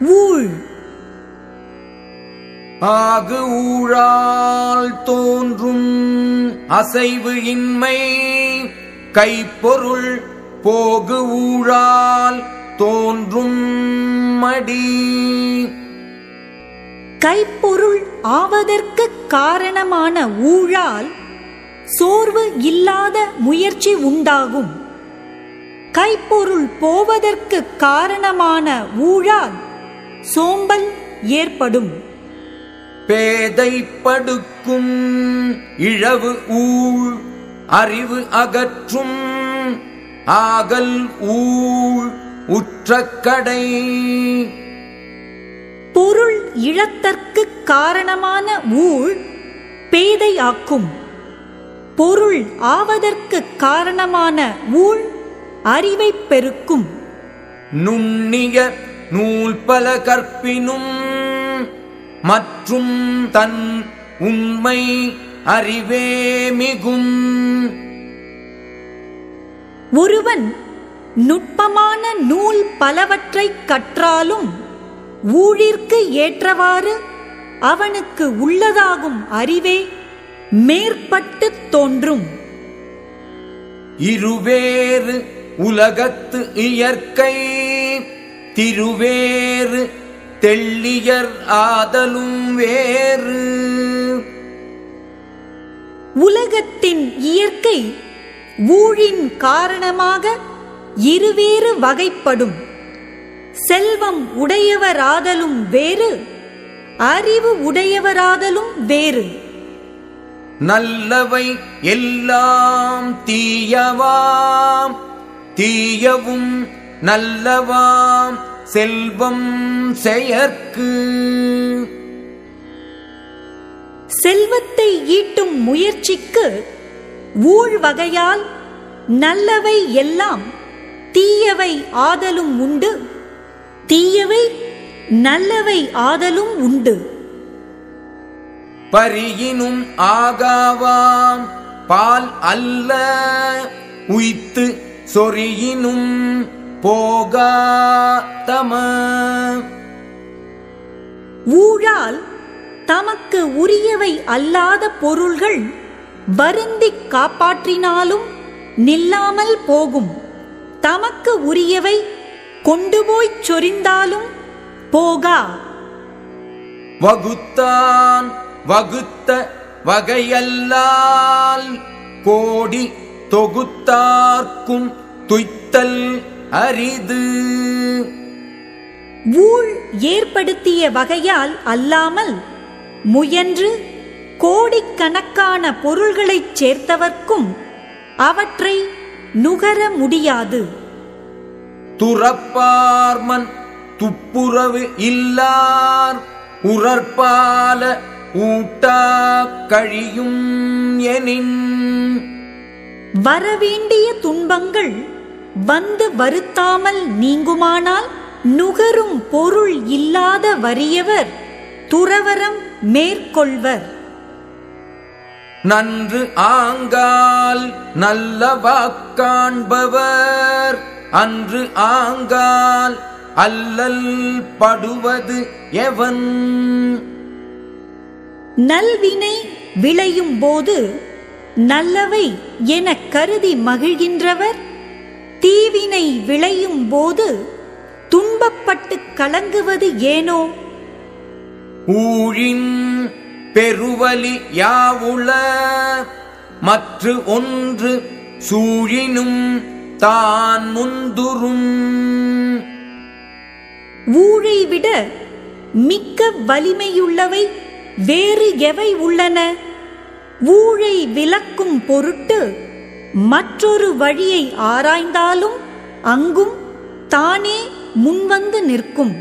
ஊழ். ஆகு ஊழால் தோன்றும் அசைவு இன்மை. கைப்பொருள் போகு ஊழால் தோன்றும் மடி. கைப்பொருள் ஆவதற்கு காரணமான ஊழால் சோர்வு இல்லாத முயற்சி உண்டாகும். கைப்பொருள் போவதற்கு காரணமான ஊழால் சோம்பல் ஏற்படும். பேதை படுக்கும் இழவு ஊழ் அறிவு அகற்றும் ஆகல் ஊழ் உற்ற கடை பொருள் இழத்தற்கு காரணமான ஊழ் பேதை ஆக்கும் பொருள் ஆவதற்கு காரணமான ஊழ் அறிவை பெருக்கும். நுண்ணிய நூல் பல கற்பினும் மற்றும் தன் உண்மை அறிவே மிகும். ஒருவன் நுட்பமான நூல் பலவற்றைக் கற்றாலும் ஊழிற்கு ஏற்றவாறு அவனுக்கு உள்ளதாகும் அறிவே மேற்பட்டுத் தோன்றும். இருவேறு உலகத்து இயற்கை திருவேறு தெள்ளியர் ஆதலும் வேறு. உலகத்தின் இயற்கை ஊழின் காரணமாக இருவேறு வகைப்படும். செல்வம் உடையவராதலும் வேறு அறிவு உடையவராதலும் வேறு. நல்லவை எல்லாம் தீயவாம் தீயவும் நல்லவாம் செல்வம் செயற்கு. செல்வத்தை ஈட்டும் முயற்சிக்கு ஊழ் வகையால் நல்லவை எல்லாம் தீயவை ஆதலும் உண்டு. தீயவை நல்லவை ஆதலும் உண்டு. பரியினும் ஆகாவாம் பால் அல்ல உய்த்து சொறியினும் போகாதம ஊழால் தமக்கு உரியவை அல்லாத பொருள்கள் வருந்திக் காப்பாற்றினாலும் நில்லாமல் போகும். தமக்கு உரியவை கொண்டு போய்ச் சொரிந்தாலும் போகா. வகுத்தான் வகுத்த வகையல்லால் கோடி தொகுத்தார்க்கும் துய்த்தல் அரிது. ஊழ் ஏற்படுத்திய வகையால் அல்லாமல் முயன்று கோடிக்கணக்கான பொருள்களைச் சேர்த்தவர்க்கும் அவற்றை நுகர முடியாது. துறப்பார்மன் துப்புரவு இல்லார் உறற்பால ஊட்டா கழியும் எனின். வரவேண்டிய துன்பங்கள் வந்து வருத்தாமல் நீங்குமானால் நுகரும் பொருள் இல்லாத வறியவர் துறவரம் மேற்கொள்வர். நன்று ஆங்கால் நல்ல வாக்காண்பவர் அன்று ஆங்கால் அல்லல் படுவது எவன்? நல்வினை விளையும் போது நல்லவை எனக் கருதி மகிழ்கின்றவர் தீவினை விளையும் போது துன்பப்பட்டு கலங்குவது ஏனோ? ஊழின் பெருவலி யாவுள மற்று ஒன்று சூழினும் தான் முந்துரும் ஊழை விட மிக்க வலிமையுள்ளவை வேறு எவை உள்ளன? ஊழை விலக்கும் பொருட்டு மற்றொரு வழியை ஆராய்ந்தாலும் அங்கும் தானே முன்வந்து நிற்கும்.